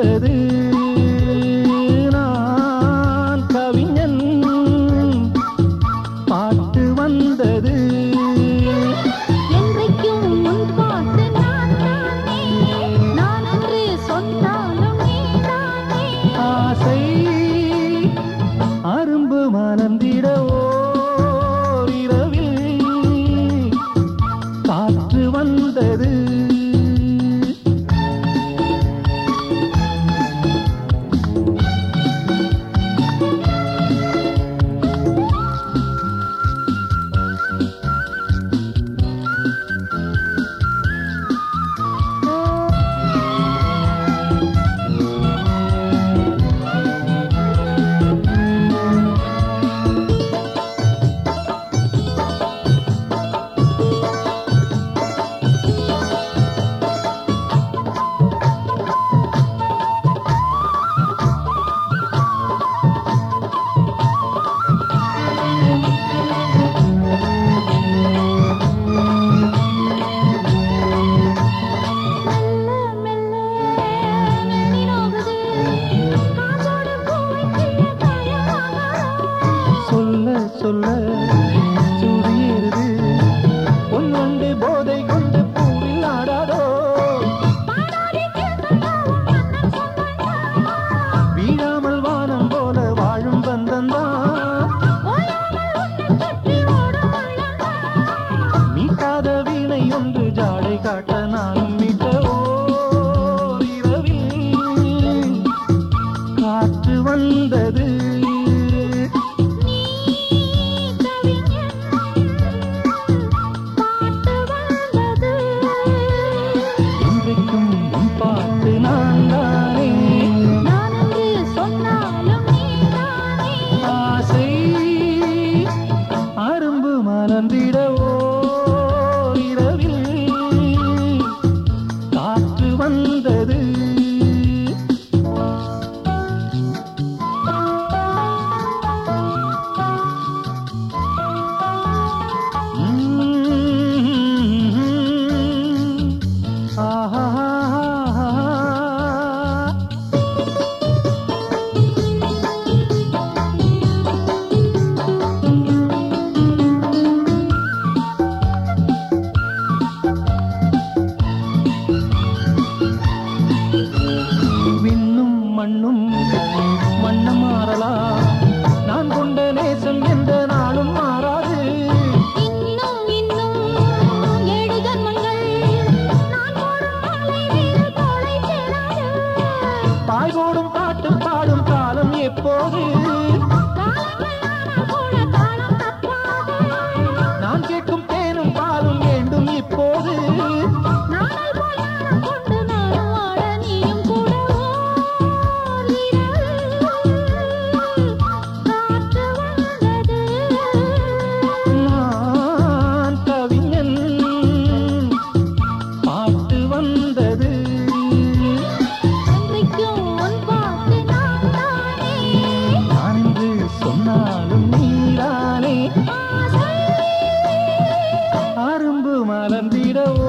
வந்தது கட்டணா வந்தது. காலம் அரும்பு மலர்ந்திடவோ?